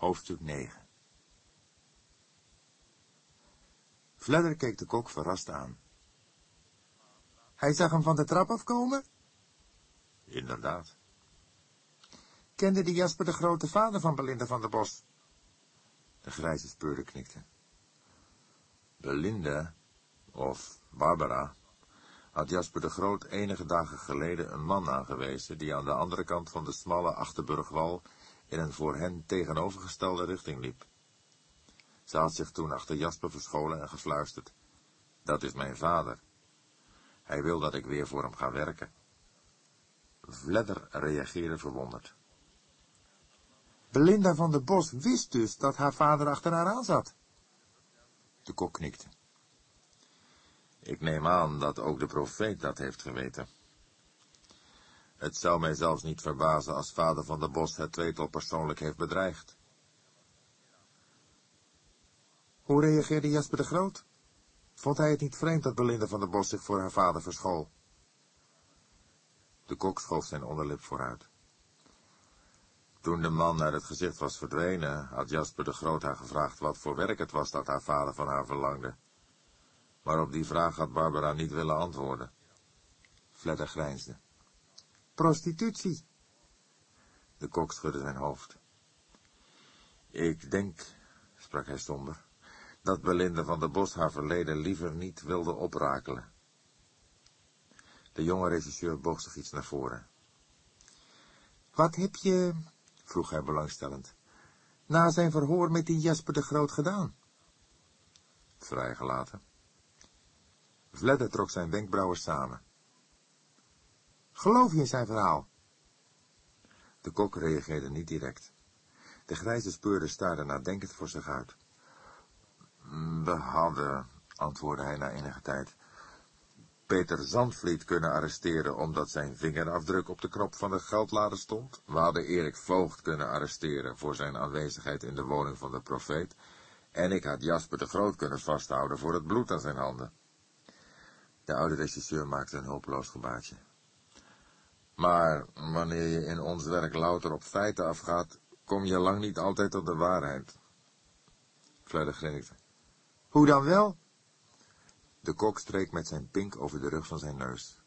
Hoofdstuk 9 Fledder keek de kok verrast aan. Hij zag hem van de trap afkomen? Inderdaad. Kende die Jasper de grote vader van Belinda van der Bos? De grijze speurder knikte. Belinda, of Barbara, had Jasper de Groot enige dagen geleden een man aangewezen die aan de andere kant van de smalle Achterburgwal in een voor hen tegenovergestelde richting liep. Ze had zich toen achter Jasper verscholen en gefluisterd. Dat is mijn vader. Hij wil dat ik weer voor hem ga werken. Vledder reageerde verwonderd. Belinda van der Bos wist dus dat haar vader achter haar aan zat. De kok knikte. Ik neem aan dat ook de profeet dat heeft geweten. Het zou mij zelfs niet verbazen als vader van der Bos het tweetal persoonlijk heeft bedreigd. Hoe reageerde Jasper de Groot? Vond hij het niet vreemd dat Belinda van der Bos zich voor haar vader verschool? De kok schoof zijn onderlip vooruit. Toen de man naar het gezicht was verdwenen, had Jasper de Groot haar gevraagd wat voor werk het was dat haar vader van haar verlangde. Maar op die vraag had Barbara niet willen antwoorden. Fledder grijnsde. Prostitutie. De kok schudde zijn hoofd. Ik denk, sprak hij somber, dat Belinda van der Bos haar verleden liever niet wilde oprakelen. De jonge regisseur boog zich iets naar voren. Wat heb je, vroeg hij belangstellend, na zijn verhoor met die Jasper de Groot gedaan? Vrijgelaten. Vledder trok zijn wenkbrauwen samen. Geloof je in zijn verhaal? De kok reageerde niet direct. De grijze speurder staarde nadenkend voor zich uit. We hadden, antwoordde hij na enige tijd, Peter Zandvliet kunnen arresteren omdat zijn vingerafdruk op de knop van de geldlader stond. We hadden Erik Voogd kunnen arresteren voor zijn aanwezigheid in de woning van de profeet. En ik had Jasper de Groot kunnen vasthouden voor het bloed aan zijn handen. De oude regisseur maakte een hulpeloos gebaartje. Maar wanneer je in ons werk louter op feiten afgaat, kom je lang niet altijd tot de waarheid. Fledder grinnikte. Hoe dan wel? De kok streek met zijn pink over de rug van zijn neus.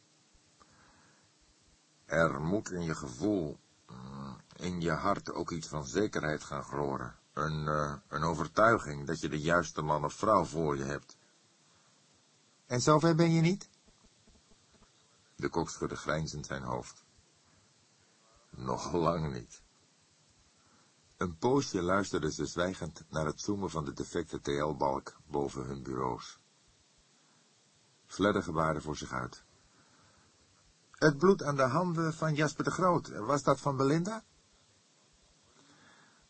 Er moet in je gevoel, mm, in je hart ook iets van zekerheid gaan gloren. Een, uh, een overtuiging dat je de juiste man of vrouw voor je hebt. En zover ben je niet? De kok schudde grijnzend zijn hoofd. Nog lang niet. Een poosje luisterden ze zwijgend naar het zoomen van de defecte TL-balk boven hun bureaus. Fledder gebaarde voor zich uit. Het bloed aan de handen van Jasper de Groot, was dat van Belinda?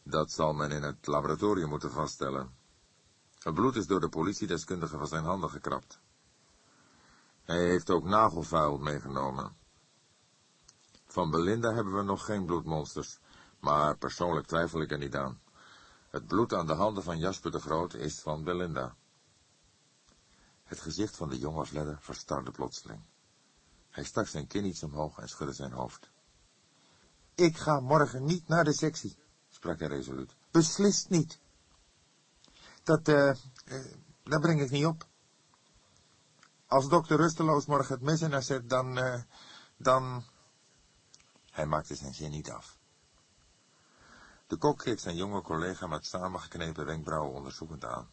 Dat zal men in het laboratorium moeten vaststellen. Het bloed is door de politiedeskundige van zijn handen gekrapt. Hij heeft ook nagelvuil meegenomen. Van Belinda hebben we nog geen bloedmonsters, maar persoonlijk twijfel ik er niet aan. Het bloed aan de handen van Jasper de Groot is van Belinda. Het gezicht van de jonge Fledder verstarde plotseling. Hij stak zijn kin iets omhoog en schudde zijn hoofd. Ik ga morgen niet naar de sectie, sprak hij resoluut. Beslist niet. Dat, eh, uh, daar breng ik niet op. Als dokter Rusteloos morgen het mes in haar zet, dan, uh, dan... Hij maakte zijn zin niet af. De kok keek zijn jonge collega met samengeknepen wenkbrauwen onderzoekend aan.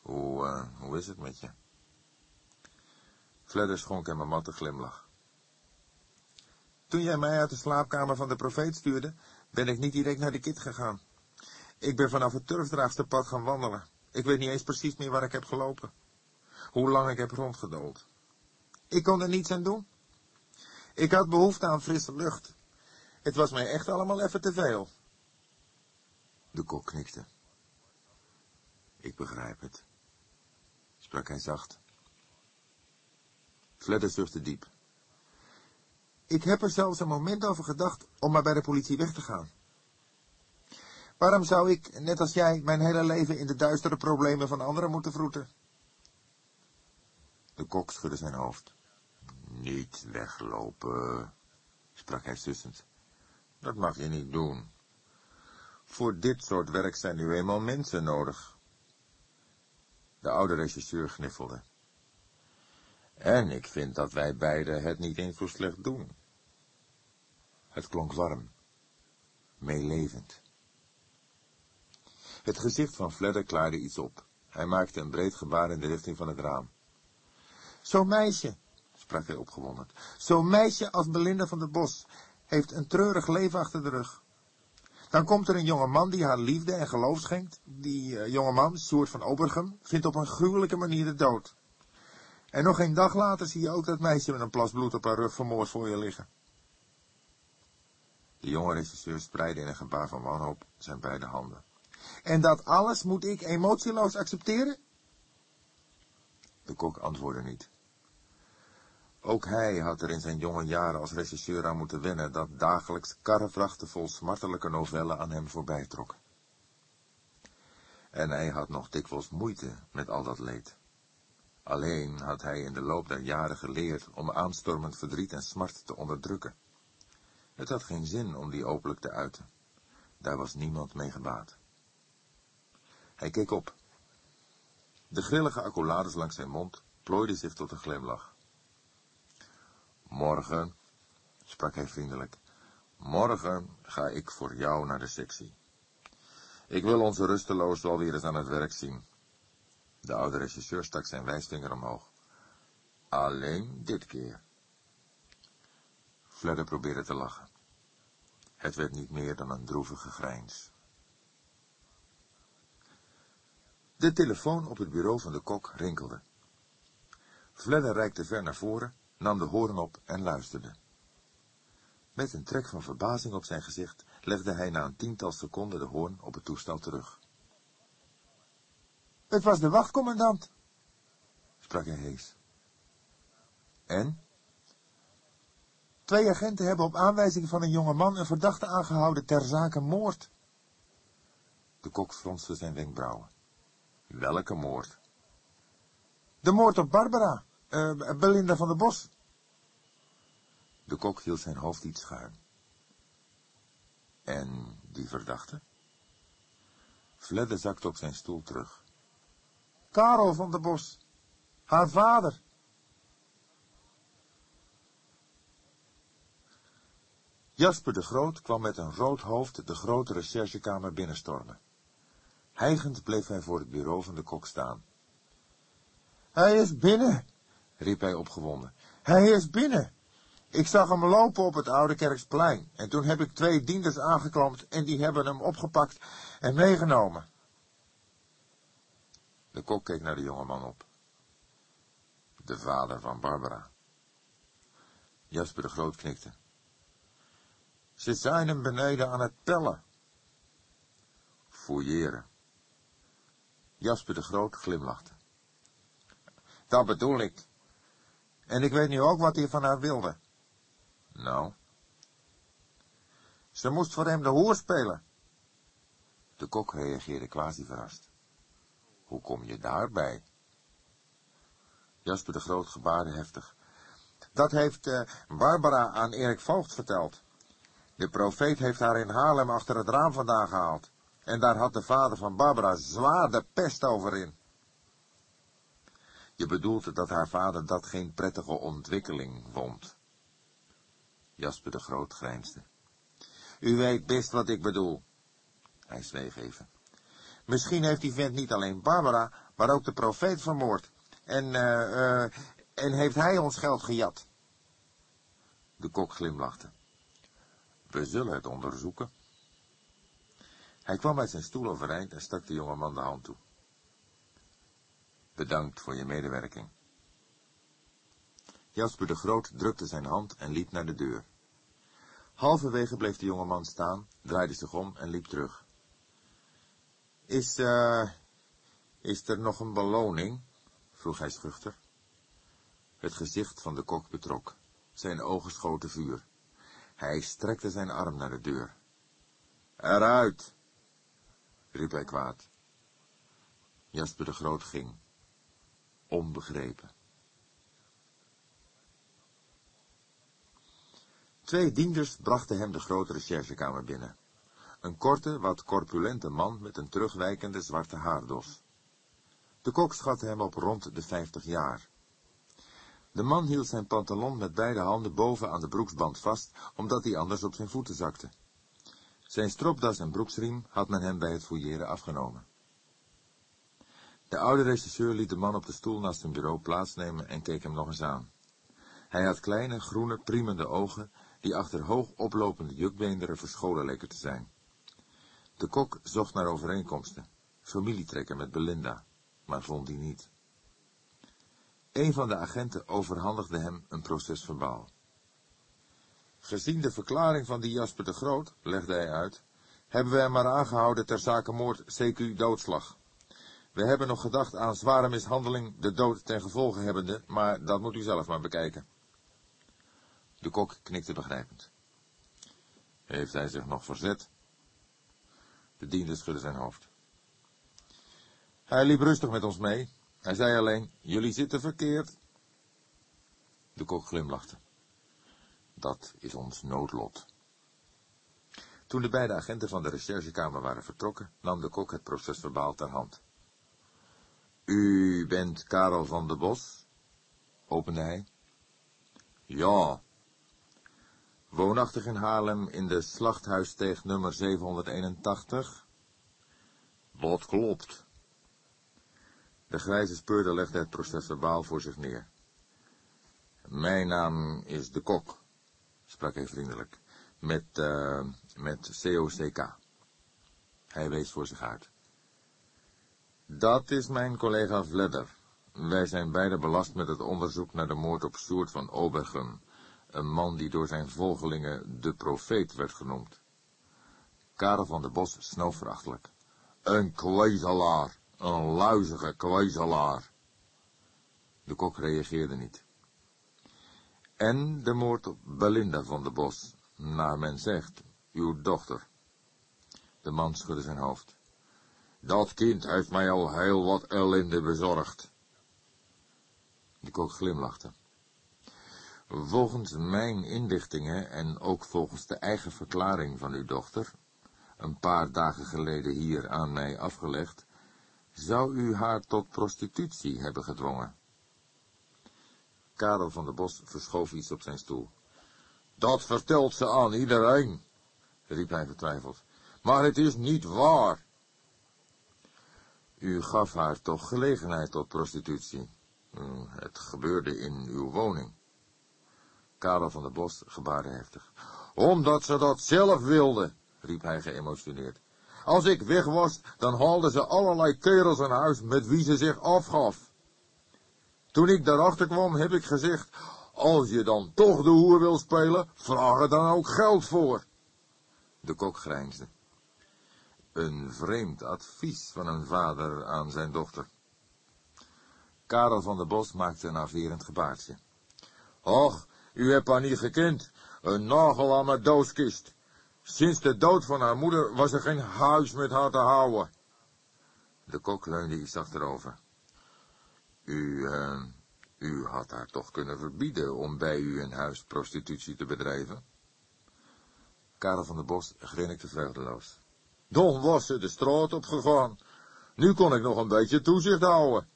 Hoe, uh, hoe is het met je? Fledder schonk hem een matte glimlach. Toen jij mij uit de slaapkamer van de profeet stuurde, ben ik niet direct naar de kit gegaan. Ik ben vanaf het turfdraagsterpad gaan wandelen. Ik weet niet eens precies meer waar ik heb gelopen. Hoe lang ik heb rondgedold. Ik kon er niets aan doen. Ik had behoefte aan frisse lucht. Het was mij echt allemaal even te veel. De kok knikte. Ik begrijp het, sprak hij zacht. Fledder zuchtte diep. Ik heb er zelfs een moment over gedacht om maar bij de politie weg te gaan. Waarom zou ik, net als jij, mijn hele leven in de duistere problemen van anderen moeten vroeten? De kok schudde zijn hoofd. Niet weglopen, sprak hij sussend. Dat mag je niet doen. Voor dit soort werk zijn nu eenmaal mensen nodig. De oude regisseur gniffelde. En ik vind dat wij beiden het niet eens zo slecht doen. Het klonk warm, meelevend. Het gezicht van Fledder klaarde iets op. Hij maakte een breed gebaar in de richting van het raam. Zo'n meisje, sprak hij opgewonden, zo'n meisje als Belinda van der Bos heeft een treurig leven achter de rug. Dan komt er een jonge man die haar liefde en geloof schenkt. Die uh, jonge man, Soert van Obergem, vindt op een gruwelijke manier de dood. En nog een dag later zie je ook dat meisje met een plas bloed op haar rug vermoord voor je liggen. De jonge regisseur spreidde in een gebaar van wanhoop zijn beide handen. En dat alles moet ik emotieloos accepteren? De kok antwoordde niet. Ook hij had er in zijn jonge jaren als regisseur aan moeten wennen dat dagelijks karrevrachten vol smartelijke novellen aan hem voorbij trokken. En hij had nog dikwijls moeite met al dat leed. Alleen had hij in de loop der jaren geleerd om aanstormend verdriet en smart te onderdrukken. Het had geen zin om die openlijk te uiten. Daar was niemand mee gebaat. Hij keek op. De grillige accolades langs zijn mond plooiden zich tot een glimlach. Morgen, sprak hij vriendelijk, morgen ga ik voor jou naar de sectie. Ik wil onze rusteloos wel weer eens aan het werk zien. De oude regisseur stak zijn wijsvinger omhoog. Alleen dit keer. Fledder probeerde te lachen. Het werd niet meer dan een droevige grijns. De telefoon op het bureau van de kok rinkelde. Fledder reikte ver naar voren, nam de hoorn op en luisterde. Met een trek van verbazing op zijn gezicht legde hij na een tiental seconden de hoorn op het toestel terug. Het was de wachtcommandant, sprak hij hees. En? Twee agenten hebben op aanwijzing van een jonge man een verdachte aangehouden ter zake moord. De kok fronste zijn wenkbrauwen. Welke moord? De moord op Barbara, uh, Belinda van der Bos. De kok hield zijn hoofd iets schuin. En die verdachte? Fledde zakte op zijn stoel terug. Karel van der Bos, haar vader. Jasper de Groot kwam met een rood hoofd de grote recherchekamer binnenstormen. Hijgend bleef hij voor het bureau van de kok staan. Hij is binnen, riep hij opgewonden. Hij is binnen. Ik zag hem lopen op het Oude Kerksplein en toen heb ik twee dienders aangeklampt en die hebben hem opgepakt en meegenomen. De kok keek naar de jongeman op. De vader van Barbara. Jasper de Groot knikte. Ze zijn hem beneden aan het pellen. Fouilleren. Jasper de Groot glimlachte. Dat bedoel ik. En ik weet nu ook wat hij van haar wilde. Nou? Ze moest voor hem de hoer spelen. De kok reageerde quasi verrast. Hoe kom je daarbij? Jasper de Groot gebaarde heftig. Dat heeft uh, Barbara aan Erik Voogd verteld. De profeet heeft haar in Haarlem achter het raam vandaan gehaald. En daar had de vader van Barbara zwaar de pest over in. Je bedoelt dat haar vader dat geen prettige ontwikkeling vond. Jasper de Groot grijnsde. U weet best wat ik bedoel. Hij zweeg even. Misschien heeft die vent niet alleen Barbara, maar ook de profeet vermoord. En, uh, en heeft hij ons geld gejat. De kok glimlachte. We zullen het onderzoeken. Hij kwam uit zijn stoel overeind en stak de jonge man de hand toe. Bedankt voor je medewerking. Jasper de Groot drukte zijn hand en liep naar de deur. Halverwege bleef de jonge man staan, draaide zich om en liep terug. Is, uh, is er nog een beloning? vroeg hij schuchter. Het gezicht van de kok betrok. Zijn ogen schoten vuur. Hij strekte zijn arm naar de deur. Eruit, riep hij kwaad. Jasper de Groot ging. Onbegrepen. Twee dienders brachten hem de grote recherchekamer binnen. Een korte, wat corpulente man met een terugwijkende zwarte haardos. De kok schatte hem op rond de vijftig jaar. De man hield zijn pantalon met beide handen boven aan de broeksband vast, omdat hij anders op zijn voeten zakte. Zijn stropdas en broeksriem had men hem bij het fouilleren afgenomen. De oude regisseur liet de man op de stoel naast zijn bureau plaatsnemen en keek hem nog eens aan. Hij had kleine, groene, priemende ogen, die achter hoog oplopende jukbeenderen verscholen leken te zijn. De kok zocht naar overeenkomsten, familietrekken met Belinda, maar vond die niet. Een van de agenten overhandigde hem een procesverbaal. Gezien de verklaring van die Jasper de Groot, legde hij uit, hebben we hem maar aangehouden ter zake moord CQ doodslag. We hebben nog gedacht aan zware mishandeling, de dood ten gevolge hebbende, maar dat moet u zelf maar bekijken. De kok knikte begrijpend. Heeft hij zich nog verzet? De diende schudde zijn hoofd. Hij liep rustig met ons mee. Hij zei alleen, jullie zitten verkeerd. De kok glimlachte. Dat is ons noodlot. Toen de beide agenten van de recherchekamer waren vertrokken, nam de kok het procesverbaal ter hand. U bent Karel van de Bos? opende hij. Ja. Woonachtig in Haarlem in de slachthuisteeg nummer 781? Wat klopt. De grijze speurder legde het procesverbaal voor zich neer. Mijn naam is de Kok, sprak hij vriendelijk, met, uh, met COCK. Hij wees voor zich uit. Dat is mijn collega Vledder. Wij zijn beide belast met het onderzoek naar de moord op Soert van Obergum, een man die door zijn volgelingen de profeet werd genoemd. Karel van der Bos snoof verachtelijk. Een kwezelaar, een luizige kwezelaar. De kok reageerde niet. En de moord op Belinda van der Bos, naar men zegt, uw dochter. De man schudde zijn hoofd. Dat kind heeft mij al heel wat ellende bezorgd. De kok glimlachte. Volgens mijn inlichtingen en ook volgens de eigen verklaring van uw dochter, een paar dagen geleden hier aan mij afgelegd, zou u haar tot prostitutie hebben gedwongen. Karel van der Bos verschoof iets op zijn stoel. Dat vertelt ze aan iedereen, riep hij vertwijfeld. Maar het is niet waar. U gaf haar toch gelegenheid tot prostitutie. Hmm, het gebeurde in uw woning. Karel van der Bos gebaarde heftig. Omdat ze dat zelf wilde, riep hij geëmotioneerd. Als ik weg was, dan haalden ze allerlei kerels aan huis met wie ze zich afgaf. Toen ik daarachter kwam, heb ik gezegd, als je dan toch de hoer wil spelen, vraag er dan ook geld voor. De kok grijnsde. Een vreemd advies van een vader aan zijn dochter. Karel van der Bos maakte een averend gebaartje. Och, u hebt haar niet gekend. Een nagel aan mijn doodskist. Sinds de dood van haar moeder was er geen huis met haar te houden. De kok leunde iets achterover. U, uh, u had haar toch kunnen verbieden om bij u in huis prostitutie te bedrijven? Karel van der Bos grinnikte vreugdeloos. Dan was ze de straat opgegaan. Nu kon ik nog een beetje toezicht houden.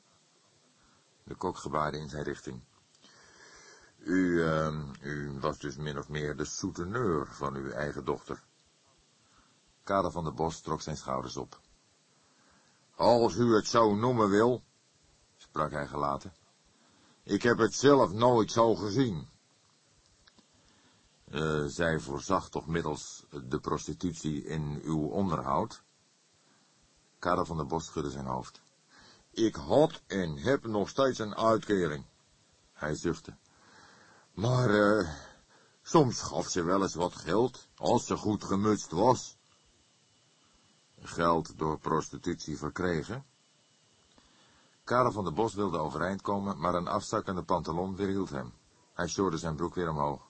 De kok gebaarde in zijn richting. U, uh, u was dus min of meer de souteneur van uw eigen dochter. Kader van der Bos trok zijn schouders op. Als u het zo noemen wil, sprak hij gelaten. Ik heb het zelf nooit zo gezien. Uh, zij voorzag toch middels de prostitutie in uw onderhoud? Karel van der Bos schudde zijn hoofd. Ik had en heb nog steeds een uitkering. Hij zuchtte. Maar, uh, soms gaf ze wel eens wat geld, als ze goed gemutst was. Geld door prostitutie verkregen? Karel van der Bos wilde overeind komen, maar een afzakkende pantalon weerhield hem. Hij sjorde zijn broek weer omhoog.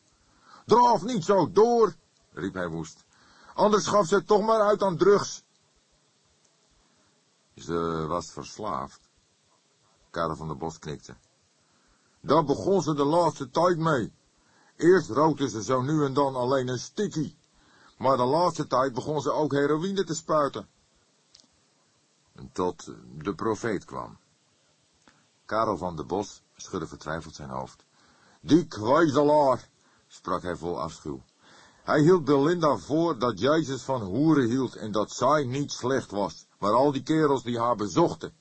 Draaf niet zo door, riep hij woest. Anders gaf ze het toch maar uit aan drugs. Ze was verslaafd. Karel van der Bos knikte. Daar begon ze de laatste tijd mee. Eerst rookte ze zo nu en dan alleen een stikkie. Maar de laatste tijd begon ze ook heroïne te spuiten. Tot de profeet kwam. Karel van de Bos schudde vertwijfeld zijn hoofd. Die kwijzelaar, sprak hij vol afschuw. Hij hield Belinda voor dat Jezus van hoeren hield en dat zij niet slecht was, maar al die kerels die haar bezochten.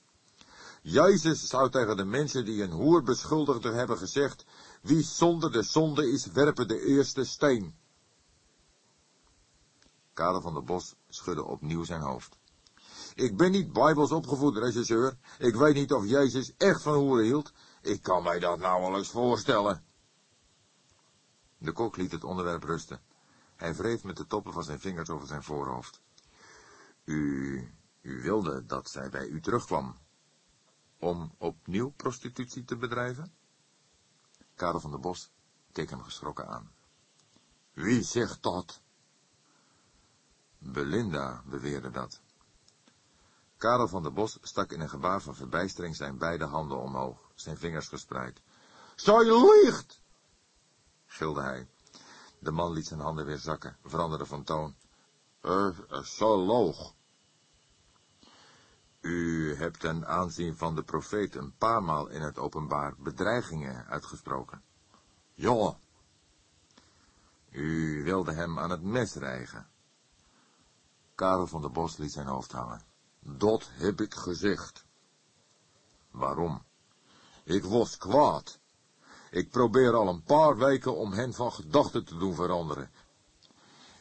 Jezus zou tegen de mensen die een hoer beschuldigden hebben gezegd, wie zonder de zonde is, werpen de eerste steen. Karel van der Bos schudde opnieuw zijn hoofd. Ik ben niet bijbels opgevoed, regisseur. Ik weet niet of Jezus echt van hoeren hield. Ik kan mij dat nauwelijks voorstellen. De kok liet het onderwerp rusten. Hij wreef met de toppen van zijn vingers over zijn voorhoofd. U, u wilde dat zij bij u terugkwam, om opnieuw prostitutie te bedrijven? Karel van der Bos keek hem geschrokken aan. Wie zegt dat? Belinda beweerde dat. Karel van der Bos stak in een gebaar van verbijstering zijn beide handen omhoog, zijn vingers gespreid. Zij liegt! Gilde hij. De man liet zijn handen weer zakken, veranderde van toon. Uh, zo loog. U hebt ten aanzien van de profeet een paar maal in het openbaar bedreigingen uitgesproken. Ja. U wilde hem aan het mes rijgen. Karel van der Bos liet zijn hoofd hangen. Dat heb ik gezegd. Waarom? Ik was kwaad. Ik probeer al een paar weken om hen van gedachten te doen veranderen.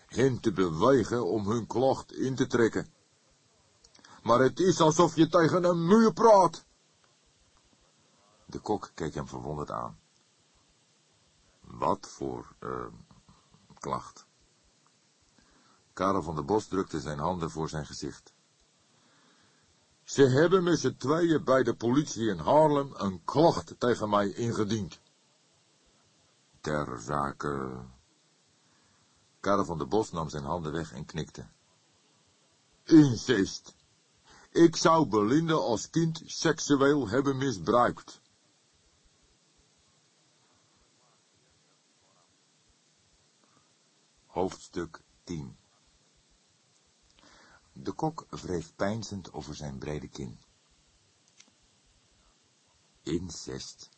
Hen te bewegen om hun klacht in te trekken. Maar het is alsof je tegen een muur praat. De kok keek hem verwonderd aan. Wat voor, uh, klacht? Karel van der Bos drukte zijn handen voor zijn gezicht. Ze hebben met z'n tweeën bij de politie in Haarlem een klacht tegen mij ingediend. Ter zake... Karel van der Bos nam zijn handen weg en knikte. Incest. Ik zou Belinda als kind seksueel hebben misbruikt. Hoofdstuk 10 De kok wreef peinzend over zijn brede kin. Incest.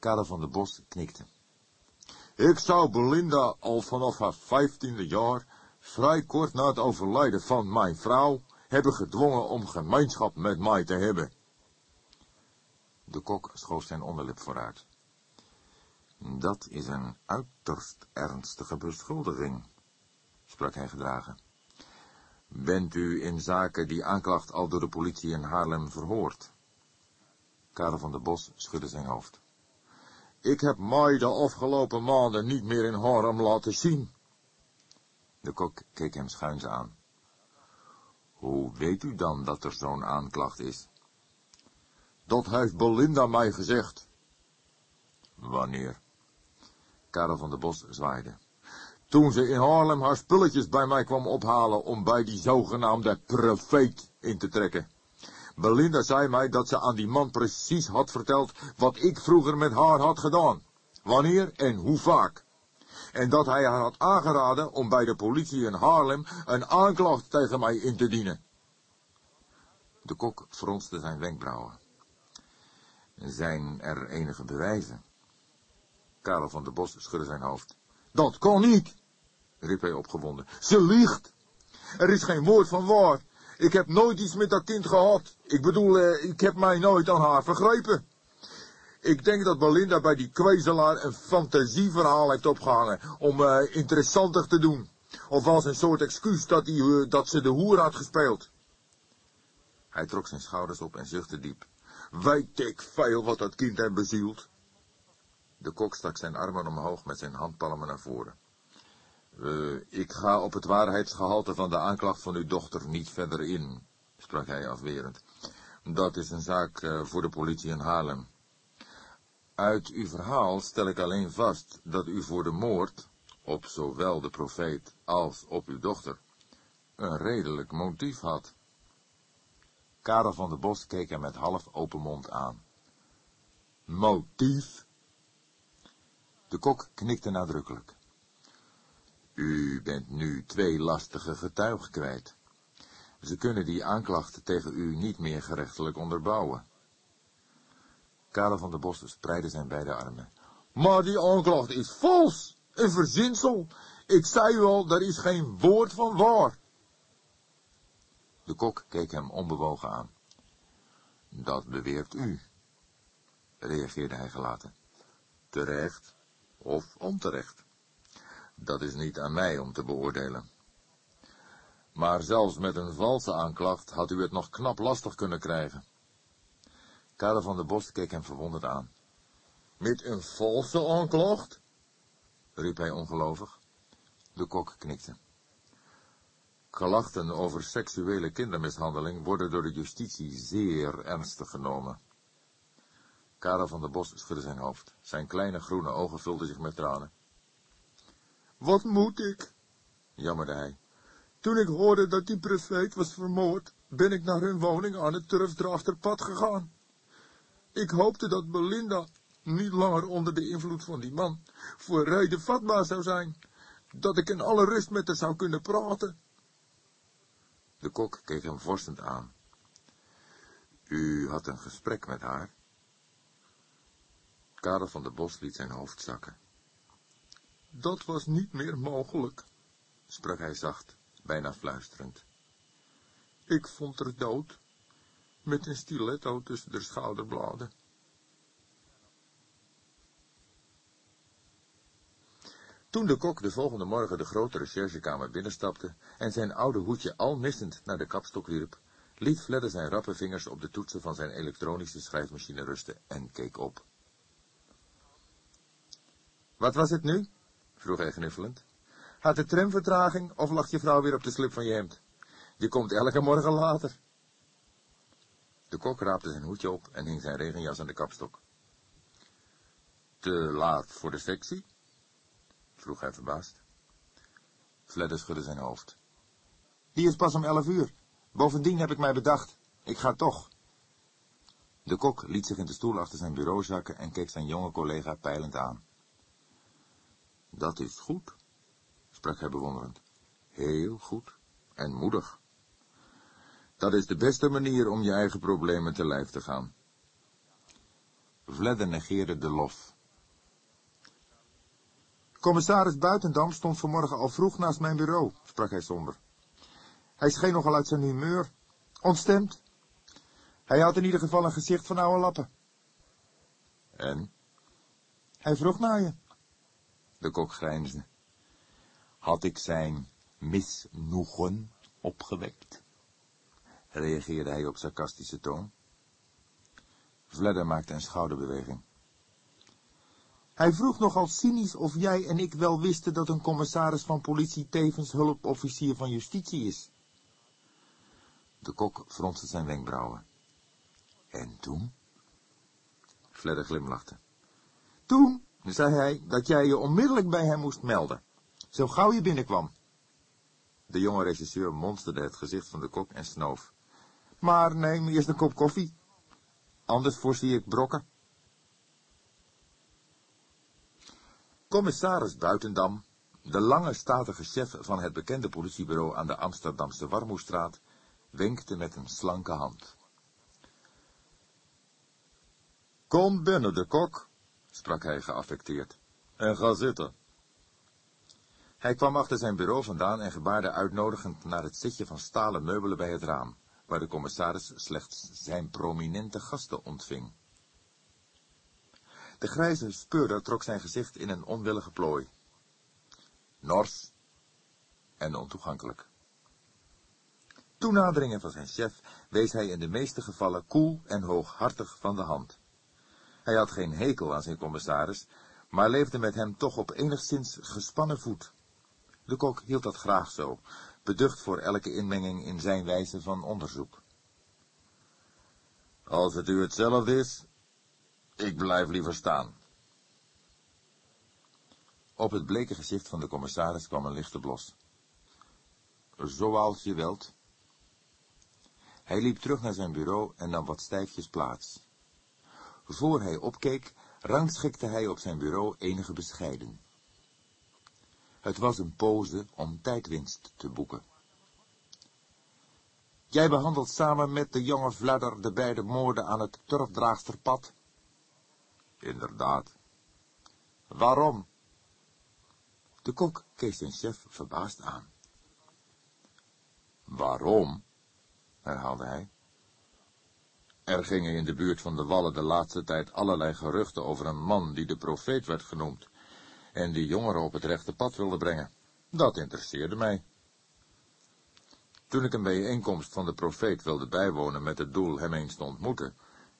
Karel van der Bos knikte. Ik zou Belinda al vanaf haar vijftiende jaar, vrij kort na het overlijden van mijn vrouw, hebben gedwongen om gemeenschap met mij te hebben. De kok schoof zijn onderlip vooruit. Dat is een uiterst ernstige beschuldiging, sprak hij gedragen. Bent u in zaken die aanklacht al door de politie in Haarlem verhoord? Karel van der Bos schudde zijn hoofd. Ik heb mij de afgelopen maanden niet meer in Haarlem laten zien. De kok keek hem schuins aan. Hoe weet u dan dat er zo'n aanklacht is? Dat heeft Belinda mij gezegd. Wanneer? Karel van der Bos zwaaide. Toen ze in Haarlem haar spulletjes bij mij kwam ophalen om bij die zogenaamde profeet in te trekken. Belinda zei mij dat ze aan die man precies had verteld wat ik vroeger met haar had gedaan. Wanneer en hoe vaak. En dat hij haar had aangeraden om bij de politie in Haarlem een aanklacht tegen mij in te dienen. De kok fronste zijn wenkbrauwen. Zijn er enige bewijzen? Karel van der Bos schudde zijn hoofd. Dat kan niet, riep hij opgewonden. Ze liegt. Er is geen woord van waar. Ik heb nooit iets met dat kind gehad. Ik bedoel, eh, ik heb mij nooit aan haar vergrepen. Ik denk dat Belinda bij die kwezelaar een fantasieverhaal heeft opgehangen om uh, interessantig te doen. Of als een soort excuus dat, die, uh, dat ze de hoer had gespeeld. Hij trok zijn schouders op en zuchtte diep. Weet ik veel wat dat kind hem bezielt. De kok stak zijn armen omhoog met zijn handpalmen naar voren. Uh, ik ga op het waarheidsgehalte van de aanklacht van uw dochter niet verder in, sprak hij afwerend. Dat is een zaak uh, voor de politie in Haarlem. Uit uw verhaal stel ik alleen vast dat u voor de moord op zowel de profeet als op uw dochter een redelijk motief had. Karel van der Bos keek hem met half open mond aan. Motief? De kok knikte nadrukkelijk. U bent nu twee lastige getuigen kwijt. Ze kunnen die aanklacht tegen u niet meer gerechtelijk onderbouwen. Karel van der Bos spreidde zijn beide armen. Maar die aanklacht is vals, een verzinsel. Ik zei u al, daar is geen woord van waar. De kok keek hem onbewogen aan. Dat beweert u, reageerde hij gelaten. Terecht of onterecht. Dat is niet aan mij om te beoordelen. Maar zelfs met een valse aanklacht had u het nog knap lastig kunnen krijgen. Karel van der Bos keek hem verwonderd aan. Met een valse aanklacht? riep hij ongelovig. De kok knikte. Klachten over seksuele kindermishandeling worden door de justitie zeer ernstig genomen. Karel van der Bos schudde zijn hoofd. Zijn kleine groene ogen vulden zich met tranen. Wat moet ik? jammerde hij. Toen ik hoorde dat die prefeet was vermoord, ben ik naar hun woning aan het turfdrachterpad gegaan. Ik hoopte dat Belinda niet langer onder de invloed van die man voor rijden vatbaar zou zijn, dat ik in alle rust met haar zou kunnen praten. De kok keek hem vorstend aan. U had een gesprek met haar? Karel van der Bos liet zijn hoofd zakken. Dat was niet meer mogelijk, sprak hij zacht, bijna fluisterend. Ik vond haar dood, met een stiletto tussen de schouderbladen. Toen de kok de volgende morgen de grote recherchekamer binnenstapte en zijn oude hoedje al missend naar de kapstok wierp, liet Fledder zijn rappe vingers op de toetsen van zijn elektronische schrijfmachine rusten en keek op. Wat was het nu? Vroeg hij gnuffelend. Had de tram vertraging of lag je vrouw weer op de slip van je hemd? Je komt elke morgen later. De kok raapte zijn hoedje op en hing zijn regenjas aan de kapstok. Te laat voor de sectie? vroeg hij verbaasd. Fledder schudde zijn hoofd. Die is pas om elf uur. Bovendien heb ik mij bedacht. Ik ga toch. De kok liet zich in de stoel achter zijn bureau zakken en keek zijn jonge collega peilend aan. Dat is goed, sprak hij bewonderend. Heel goed en moedig. Dat is de beste manier om je eigen problemen te lijf te gaan. Vledder negeerde de lof. Commissaris Buitendam stond vanmorgen al vroeg naast mijn bureau, sprak hij somber. Hij scheen nogal uit zijn humeur, ontstemd. Hij had in ieder geval een gezicht van oude lappen. En? Hij vroeg naar je. De kok grijnsde. Had ik zijn misnoegen opgewekt? Reageerde hij op sarcastische toon. Vledder maakte een schouderbeweging. Hij vroeg nogal cynisch of jij en ik wel wisten dat een commissaris van politie tevens hulpofficier van justitie is. De kok fronste zijn wenkbrauwen. En toen? Fledder glimlachte. Toen zei hij dat jij je onmiddellijk bij hem moest melden, zo gauw je binnenkwam. De jonge regisseur monsterde het gezicht van de kok en snoof. Maar neem eerst een kop koffie, anders voorzie ik brokken. Commissaris Buitendam, de lange statige chef van het bekende politiebureau aan de Amsterdamse Warmoestraat, wenkte met een slanke hand. Kom binnen, de kok, sprak hij geaffecteerd, en ga zitten. Hij kwam achter zijn bureau vandaan en gebaarde uitnodigend naar het zitje van stalen meubelen bij het raam, waar de commissaris slechts zijn prominente gasten ontving. De grijze speurder trok zijn gezicht in een onwillige plooi. Nors en ontoegankelijk. Toenaderingen van zijn chef wees hij in de meeste gevallen koel en hooghartig van de hand. Hij had geen hekel aan zijn commissaris, maar leefde met hem toch op enigszins gespannen voet. De kok hield dat graag zo, beducht voor elke inmenging in zijn wijze van onderzoek. Als het u hetzelfde is, ik blijf liever staan. Op het bleke gezicht van de commissaris kwam een lichte blos. Zoals je wilt. Hij liep terug naar zijn bureau en nam wat stijfjes plaats. Voor hij opkeek, rangschikte hij op zijn bureau enige bescheiden. Het was een pose om tijdwinst te boeken. Jij behandelt samen met de jonge Vladder de beide moorden aan het turfdraagsterpad? Inderdaad. Waarom? De kok keek zijn chef verbaasd aan. Waarom? herhaalde hij. Er gingen in de buurt van de wallen de laatste tijd allerlei geruchten over een man die de profeet werd genoemd en die jongeren op het rechte pad wilde brengen. Dat interesseerde mij. Toen ik een bijeenkomst van de profeet wilde bijwonen met het doel hem eens te ontmoeten,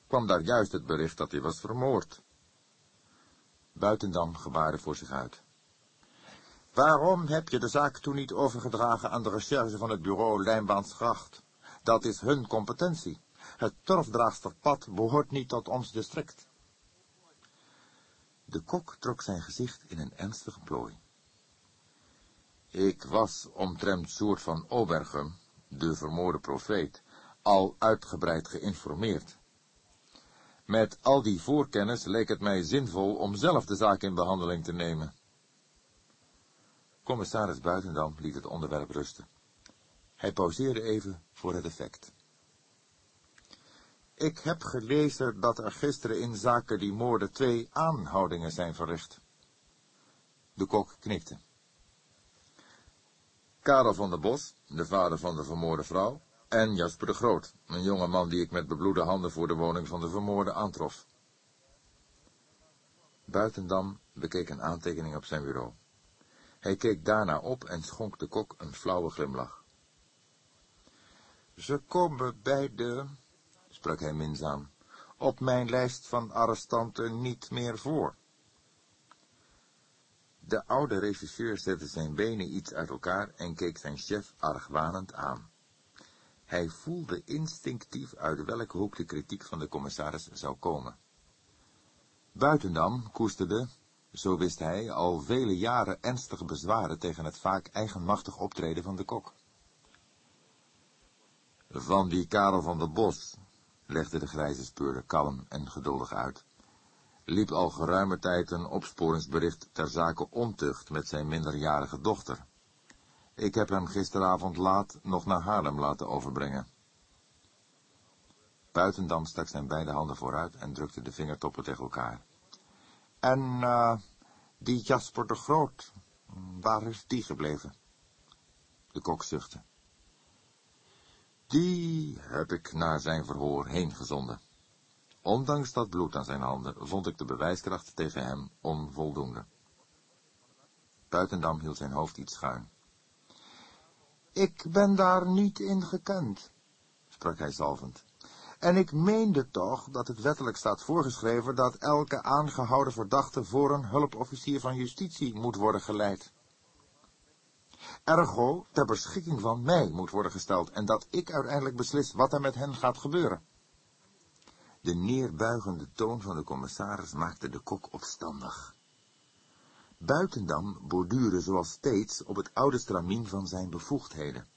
kwam daar juist het bericht dat hij was vermoord. Buitendam gebaarde voor zich uit. Waarom heb je de zaak toen niet overgedragen aan de recherche van het bureau Lijnbaansgracht? Dat is hun competentie. Het turfdraagsterpad behoort niet tot ons district. De kok trok zijn gezicht in een ernstige plooi. Ik was omtrent Soert van Obergum, de vermoorde profeet, al uitgebreid geïnformeerd. Met al die voorkennis leek het mij zinvol om zelf de zaak in behandeling te nemen. Commissaris Buitendam liet het onderwerp rusten. Hij pauzeerde even voor het effect. Ik heb gelezen dat er gisteren in zaken die moorden twee aanhoudingen zijn verricht. De kok knikte. Karel van der Bos, de vader van de vermoorde vrouw, en Jasper de Groot, een jonge man die ik met bebloede handen voor de woning van de vermoorde aantrof. Buitendam bekeek een aantekening op zijn bureau. Hij keek daarna op en schonk de kok een flauwe glimlach. Ze komen bij de, sprak hij minzaam, op mijn lijst van arrestanten niet meer voor. De oude regisseur zette zijn benen iets uit elkaar en keek zijn chef argwanend aan. Hij voelde instinctief uit welke hoek de kritiek van de commissaris zou komen. Buitendam koesterde, zo wist hij, al vele jaren ernstige bezwaren tegen het vaak eigenmachtig optreden van de kok. Van die Karel van der Bos, legde de grijze speurder kalm en geduldig uit, liep al geruime tijd een opsporingsbericht ter zake ontucht met zijn minderjarige dochter. Ik heb hem gisteravond laat nog naar Haarlem laten overbrengen. Buitendam stak zijn beide handen vooruit en drukte de vingertoppen tegen elkaar. En uh, die Jasper de Groot, waar is die gebleven? De kok zuchtte. Die heb ik naar zijn verhoor heen gezonden. Ondanks dat bloed aan zijn handen vond ik de bewijskracht tegen hem onvoldoende. Buitendam hield zijn hoofd iets schuin. Ik ben daar niet in gekend, sprak hij zalvend. En ik meende toch dat het wettelijk staat voorgeschreven dat elke aangehouden verdachte voor een hulpofficier van justitie moet worden geleid. Ergo ter beschikking van mij moet worden gesteld en dat ik uiteindelijk beslis wat er met hen gaat gebeuren. De neerbuigende toon van de commissaris maakte de kok opstandig. Buitendam borduurde zoals steeds op het oude stramien van zijn bevoegdheden.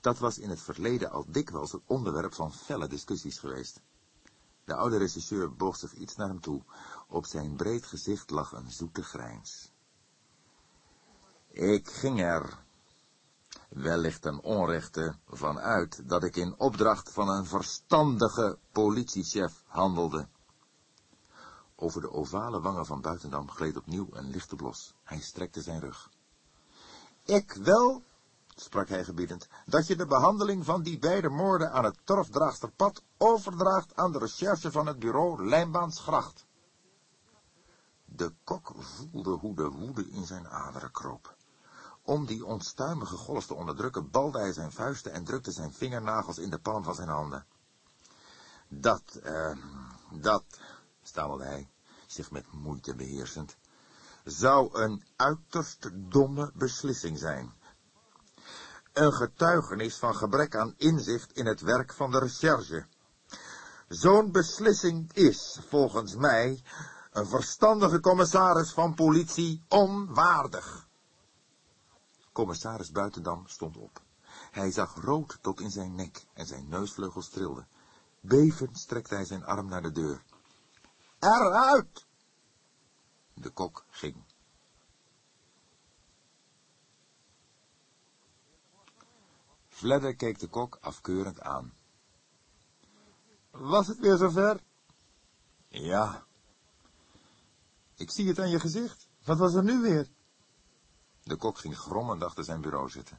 Dat was in het verleden al dikwijls het onderwerp van felle discussies geweest. De oude regisseur boog zich iets naar hem toe. Op zijn breed gezicht lag een zoete grijns. Ik ging er, wellicht een onrechte, van uit dat ik in opdracht van een verstandige politiechef handelde. Over de ovale wangen van Buitendam gleed opnieuw een lichte blos. Hij strekte zijn rug. Ik wil, sprak hij gebiedend, dat je de behandeling van die beide moorden aan het Torfdraagsterpad overdraagt aan de recherche van het bureau Lijnbaansgracht. De kok voelde hoe de woede in zijn aderen kroop. Om die onstuimige golf te onderdrukken, balde hij zijn vuisten en drukte zijn vingernagels in de palm van zijn handen. Dat, eh, dat, stamelde hij, zich met moeite beheersend, zou een uiterst domme beslissing zijn. Een getuigenis van gebrek aan inzicht in het werk van de recherche. Zo'n beslissing is, volgens mij, een verstandige commissaris van politie onwaardig. Commissaris Buitendam stond op. Hij zag rood tot in zijn nek en zijn neusvleugels trilden. Bevend strekte hij zijn arm naar de deur. Eruit! De kok ging. Fledder keek de kok afkeurend aan. Was het weer zover? Ja. Ik zie het aan je gezicht. Wat was er nu weer? De kok ging grommend achter zijn bureau zitten.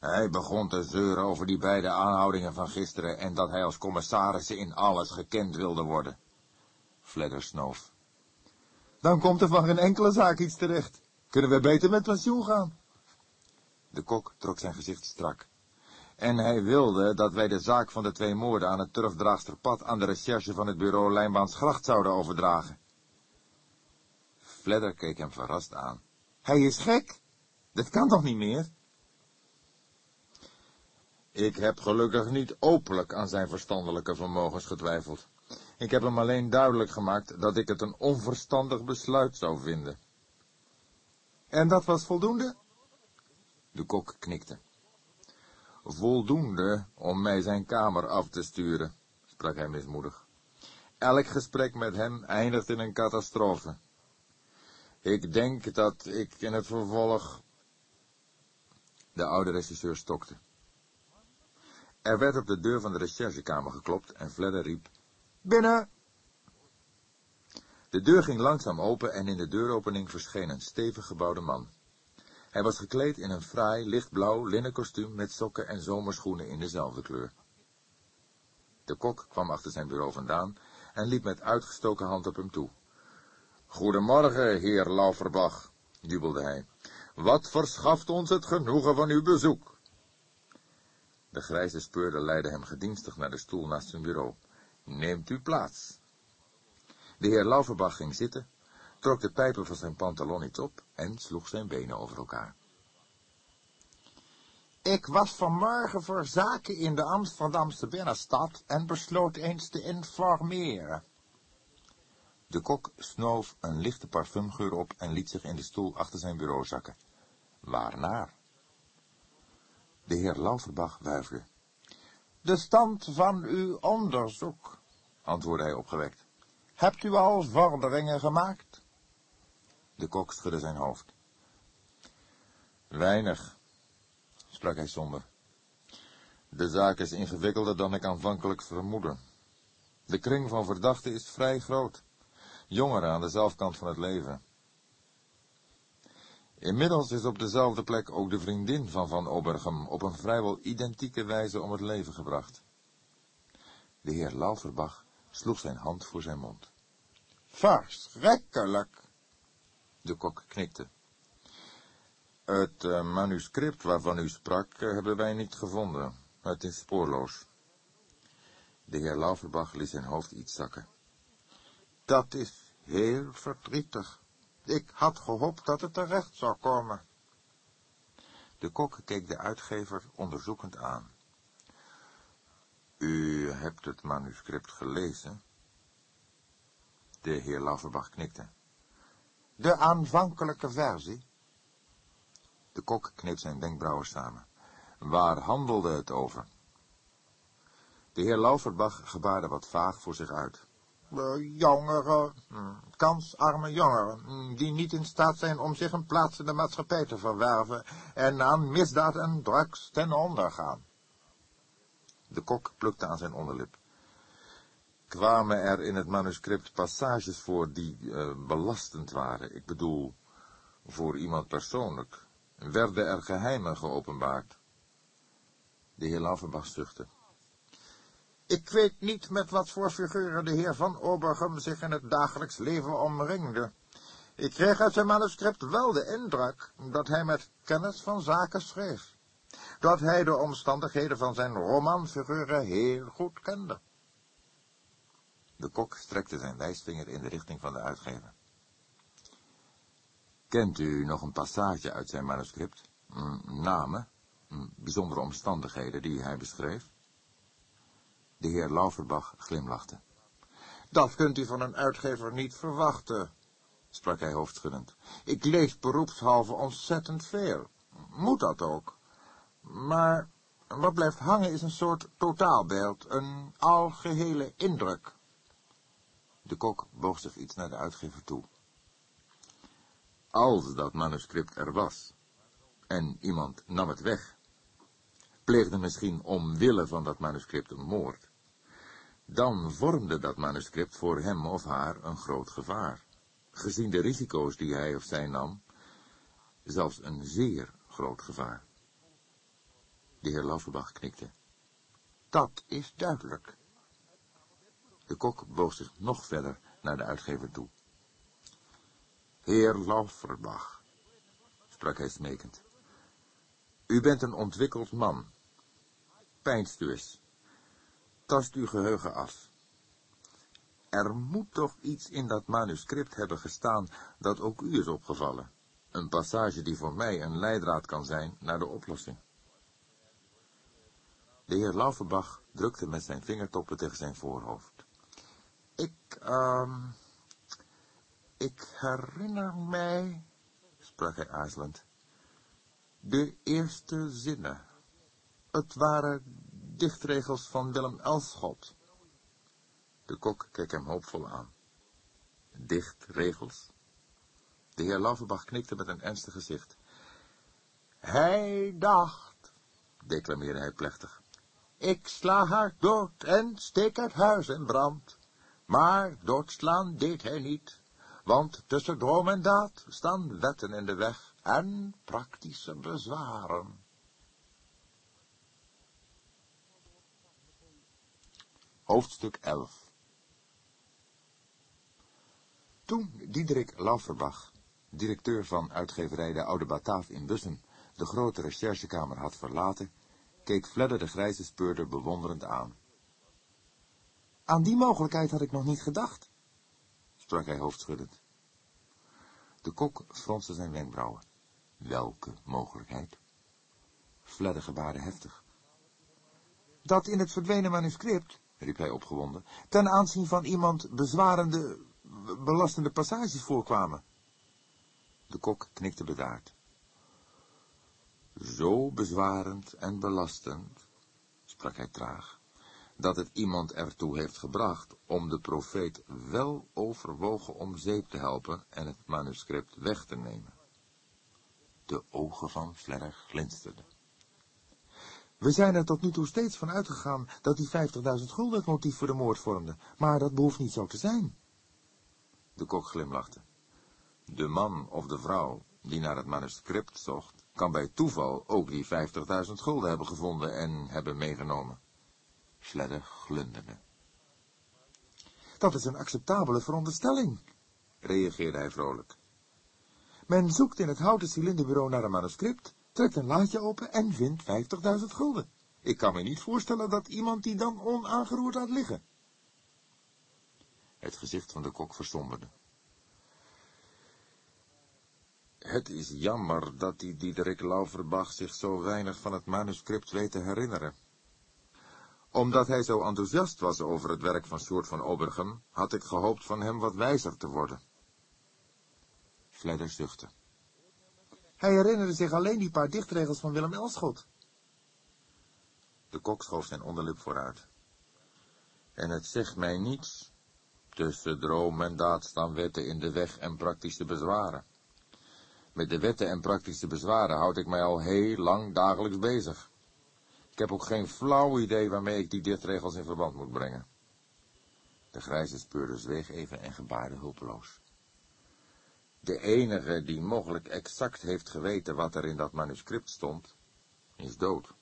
Hij begon te zeuren over die beide aanhoudingen van gisteren en dat hij als commissaris in alles gekend wilde worden. Fledder snoof. Dan komt er van geen enkele zaak iets terecht. Kunnen we beter met pensioen gaan? De kok trok zijn gezicht strak. En hij wilde dat wij de zaak van de twee moorden aan het Turfdraagsterpad aan de recherche van het bureau Lijnbaansgracht zouden overdragen. Fledder keek hem verrast aan. Hij is gek. Dat kan toch niet meer? Ik heb gelukkig niet openlijk aan zijn verstandelijke vermogens getwijfeld. Ik heb hem alleen duidelijk gemaakt dat ik het een onverstandig besluit zou vinden. En dat was voldoende? De kok knikte. Voldoende om mij zijn kamer af te sturen, sprak hij mismoedig. Elk gesprek met hem eindigt in een catastrofe. Ik denk dat ik in het vervolg... De oude regisseur stokte. Er werd op de deur van de recherchekamer geklopt en Fledder riep... Binnen! De deur ging langzaam open en in de deuropening verscheen een stevig gebouwde man. Hij was gekleed in een fraai, lichtblauw linnen kostuum met sokken en zomerschoenen in dezelfde kleur. De kok kwam achter zijn bureau vandaan en liep met uitgestoken hand op hem toe. Goedemorgen, heer Lauferbach, jubelde hij. Wat verschaft ons het genoegen van uw bezoek? De grijze speurder leidde hem gedienstig naar de stoel naast zijn bureau. Neemt u plaats. De heer Lauferbach ging zitten, trok de pijpen van zijn pantalon iets op en sloeg zijn benen over elkaar. Ik was vanmorgen voor zaken in de Amsterdamse binnenstad en besloot eens te informeren. De kok snoof een lichte parfumgeur op en liet zich in de stoel achter zijn bureau zakken. Waarnaar? De heer Lauferbach wuifde. De stand van uw onderzoek, antwoordde hij opgewekt. Hebt u al vorderingen gemaakt? De kok schudde zijn hoofd. Weinig, sprak hij somber. De zaak is ingewikkelder dan ik aanvankelijk vermoedde. De kring van verdachten is vrij groot. Jongeren aan de zelfkant van het leven. Inmiddels is op dezelfde plek ook de vriendin van Van Obergem op een vrijwel identieke wijze om het leven gebracht. De heer Lauferbach sloeg zijn hand voor zijn mond. Verschrikkelijk! De kok knikte. Het uh, manuscript waarvan u sprak, uh, hebben wij niet gevonden. Het is spoorloos. De heer Lauferbach liet zijn hoofd iets zakken. Dat is heel verdrietig. Ik had gehoopt dat het terecht zou komen. De kok keek de uitgever onderzoekend aan. U hebt het manuscript gelezen? De heer Lauferbach knikte. De aanvankelijke versie? De kok kneep zijn wenkbrauwen samen. Waar handelde het over? De heer Lauferbach gebaarde wat vaag voor zich uit. Uh, jongeren, hm, kansarme jongeren, hm, die niet in staat zijn om zich een plaats in de maatschappij te verwerven en aan misdaad en drugs ten onder gaan. De kok plukte aan zijn onderlip. Kwamen er in het manuscript passages voor die uh, belastend waren? Ik bedoel, voor iemand persoonlijk. Werden er geheimen geopenbaard? De heer Lauferbach zuchtte. Ik weet niet met wat voor figuren de heer van Obergem zich in het dagelijks leven omringde. Ik kreeg uit zijn manuscript wel de indruk dat hij met kennis van zaken schreef. Dat hij de omstandigheden van zijn romanfiguren heel goed kende. De kok strekte zijn wijsvinger in de richting van de uitgever. Kent u nog een passage uit zijn manuscript? Mm, namen? Mm, bijzondere omstandigheden die hij beschreef? De heer Lauferbach glimlachte. Dat kunt u van een uitgever niet verwachten, sprak hij hoofdschuddend. Ik lees beroepshalve ontzettend veel. Moet dat ook. Maar wat blijft hangen is een soort totaalbeeld, een algehele indruk. De kok boog zich iets naar de uitgever toe. Als dat manuscript er was, en iemand nam het weg, pleegde misschien omwille van dat manuscript een moord, dan vormde dat manuscript voor hem of haar een groot gevaar. Gezien de risico's die hij of zij nam, zelfs een zeer groot gevaar. De heer Lauferbach knikte. Dat is duidelijk. De kok boog zich nog verder naar de uitgever toe. Heer Lauferbach, sprak hij smekend. U bent een ontwikkeld man. Pijnst. Tast uw geheugen af. Er moet toch iets in dat manuscript hebben gestaan dat ook u is opgevallen. Een passage die voor mij een leidraad kan zijn naar de oplossing. De heer Lauferbach drukte met zijn vingertoppen tegen zijn voorhoofd. Ik, ehm, ik herinner mij, sprak hij aarzelend, de eerste zinnen. Het waren dichtregels van Willem Elschot. De kok keek hem hoopvol aan. Dichtregels? De heer Lauferbach knikte met een ernstig gezicht. Hij dacht, declameerde hij plechtig, ik sla haar dood en steek het huis in brand. Maar doodslaan deed hij niet, want tussen droom en daad staan wetten in de weg en praktische bezwaren. Hoofdstuk 11 Toen Diederik Lauferbach, directeur van uitgeverij De Oude Bataaf in Bussen, de grote recherchekamer had verlaten, keek Fledder de grijze speurder bewonderend aan. Aan die mogelijkheid had ik nog niet gedacht, sprak hij hoofdschuddend. De kok fronste zijn wenkbrauwen. Welke mogelijkheid? Fledder gebaarde heftig. Dat in het verdwenen manuscript, riep hij opgewonden, ten aanzien van iemand bezwarende, belastende passages voorkwamen. De kok knikte bedaard. Zo bezwarend en belastend, sprak hij traag, dat het iemand ertoe heeft gebracht om de profeet wel overwogen om zeep te helpen en het manuscript weg te nemen. De ogen van Flerre glinsterden. We zijn er tot nu toe steeds van uitgegaan dat die 50.000 gulden het motief voor de moord vormde, maar dat behoeft niet zo te zijn. De kok glimlachte. De man of de vrouw die naar het manuscript zocht, kan bij toeval ook die 50.000 gulden hebben gevonden en hebben meegenomen. Fledder glunderde. Dat is een acceptabele veronderstelling, reageerde hij vrolijk. Men zoekt in het houten cilinderbureau naar een manuscript, trekt een laadje open en vindt 50.000 gulden. Ik kan me niet voorstellen dat iemand die dan onaangeroerd laat liggen. Het gezicht van de kok verstomberde. Het is jammer dat die Diederik Lauverbach zich zo weinig van het manuscript weet te herinneren. Omdat hij zo enthousiast was over het werk van Sjoerd van Obergem, had ik gehoopt van hem wat wijzer te worden. Fledder zuchtte. Hij herinnerde zich alleen die paar dichtregels van Willem Elschot. De kok schoof zijn onderlip vooruit. En het zegt mij niets. Tussen droom en daad staan wetten in de weg en praktische bezwaren. Met de wetten en praktische bezwaren houd ik mij al heel lang dagelijks bezig. Ik heb ook geen flauw idee waarmee ik die dichtregels in verband moet brengen. De grijze speurder zweeg even en gebaarde hulpeloos. De enige die mogelijk exact heeft geweten wat er in dat manuscript stond, is dood.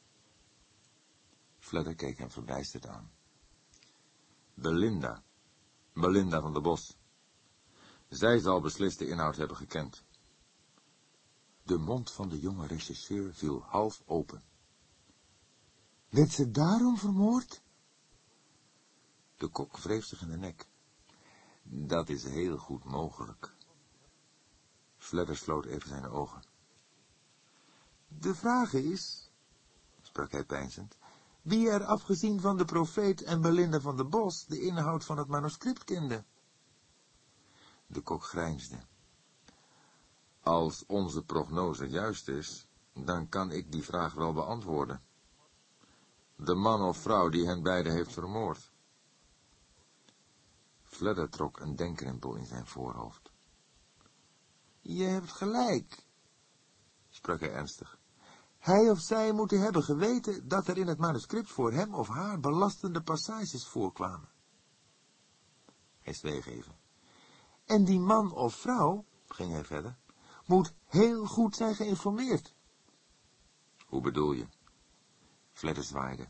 Fledder keek hem verbijsterd aan. Belinda, Belinda van de Bos. Zij zal beslist de inhoud hebben gekend. De mond van de jonge regisseur viel half open. Werd ze daarom vermoord? De kok wreef zich in de nek. Dat is heel goed mogelijk. Fledder sloot even zijn ogen. De vraag is, sprak hij peinzend, wie er afgezien van de profeet en Belinda van de Bos de inhoud van het manuscript kende. De kok grijnsde. Als onze prognose juist is, dan kan ik die vraag wel beantwoorden. De man of vrouw die hen beiden heeft vermoord. Fledder trok een denkrimpel in zijn voorhoofd. Je hebt gelijk, sprak hij ernstig. Hij of zij moeten hebben geweten dat er in het manuscript voor hem of haar belastende passages voorkwamen. Hij zweeg even. En die man of vrouw, ging hij verder, moet heel goed zijn geïnformeerd. Hoe bedoel je? Fledder zwaaide.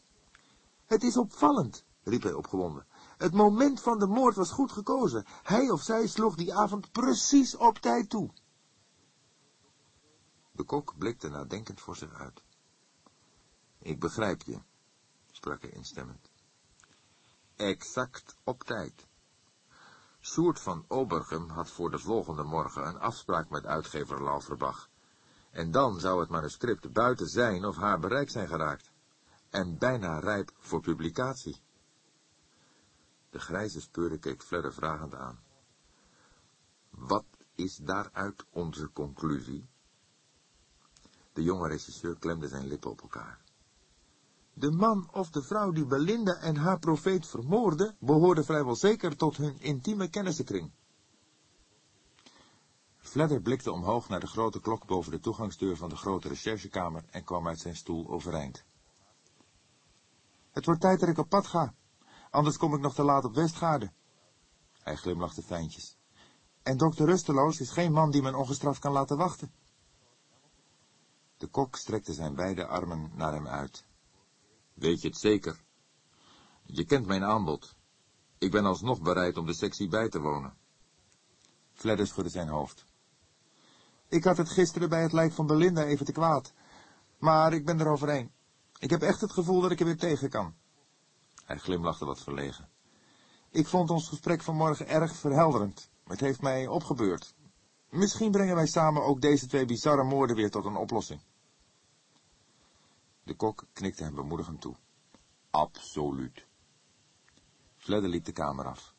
Het is opvallend, riep hij opgewonden. Het moment van de moord was goed gekozen. Hij of zij sloeg die avond precies op tijd toe. De kok blikte nadenkend voor zich uit. Ik begrijp je, sprak hij instemmend. Exact op tijd. Sjoerd van Obergem had voor de volgende morgen een afspraak met uitgever Lauterbach. En dan zou het manuscript buiten zijn of haar bereik zijn geraakt. En bijna rijp voor publicatie. De grijze speurde keek Fledder vragend aan. Wat is daaruit onze conclusie? De jonge regisseur klemde zijn lippen op elkaar. De man of de vrouw die Belinda en haar profeet vermoordde, behoorde vrijwel zeker tot hun intieme kennissenkring. Fledder blikte omhoog naar de grote klok boven de toegangsdeur van de grote recherchekamer en kwam uit zijn stoel overeind. Het wordt tijd dat ik op pad ga, anders kom ik nog te laat op Westgaarde. Hij glimlachte fijntjes. En dokter Rusteloos is geen man die men ongestraft kan laten wachten. De kok strekte zijn beide armen naar hem uit. Weet je het zeker? Je kent mijn aanbod. Ik ben alsnog bereid om de sectie bij te wonen. Fledder schudde zijn hoofd. Ik had het gisteren bij het lijk van Belinda even te kwaad. Maar ik ben er overheen. Ik heb echt het gevoel dat ik er weer tegen kan. Hij glimlachte wat verlegen. Ik vond ons gesprek vanmorgen erg verhelderend. Het heeft mij opgebeurd. Misschien brengen wij samen ook deze twee bizarre moorden weer tot een oplossing. De kok knikte hem bemoedigend toe. Absoluut. Fledder liep de kamer af.